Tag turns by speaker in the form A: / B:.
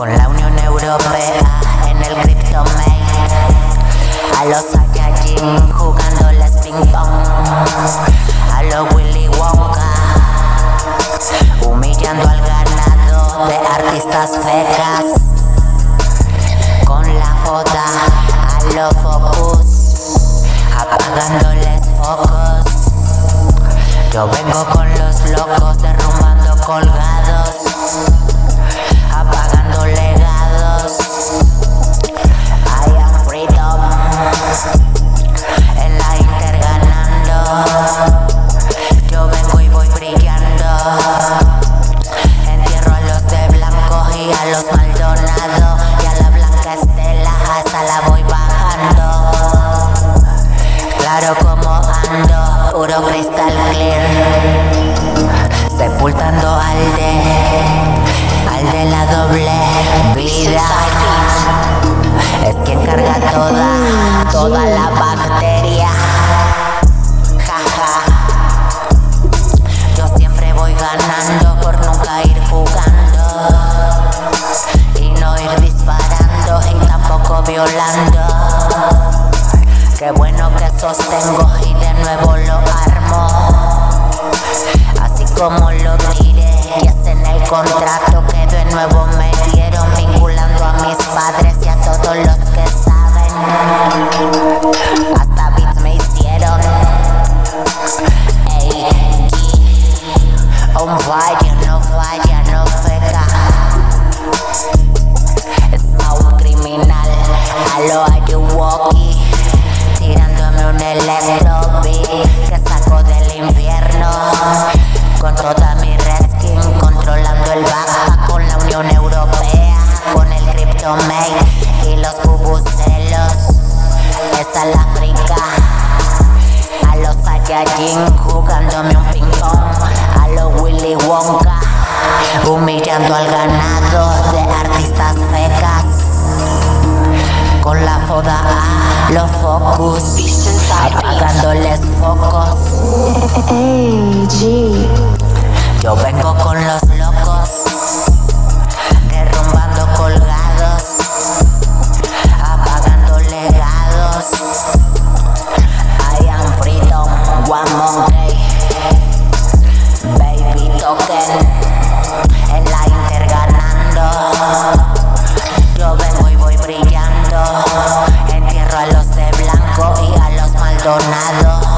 A: con la Unión Europea en el CryptoMate. A los Saiyajin jugando las ping pong. A los Willy Wonka humillando al ganado de artistas fecas. Con la foda a los focus apagándoles focos. Yo vengo puro cristal clear, sepultando al de, al de la doble vida. Es quien carga toda, toda la bacteria. Jaja. Yo siempre voy ganando por nunca ir jugando y no ir disparando y tampoco violando. Qué bueno que sostengo como lo tiré y es en el contrato que de nuevo me dieron vinculando a mis padres y a todos los que saben. Hasta beats me hicieron. Ey. Un vaya, no falla, no feca. Es un criminal, a lo Ayuwoki Tirándome un electro que saco del infierno Toda mi reskin controlando el baja Con la Unión Europea, con el CryptoMate y los bubucelos Esa es la África a los Saiyajin jugándome un ping pong a los Willy Wonka humillando al ganado de artistas fecas. Con la foda a los focus apagándoles lado.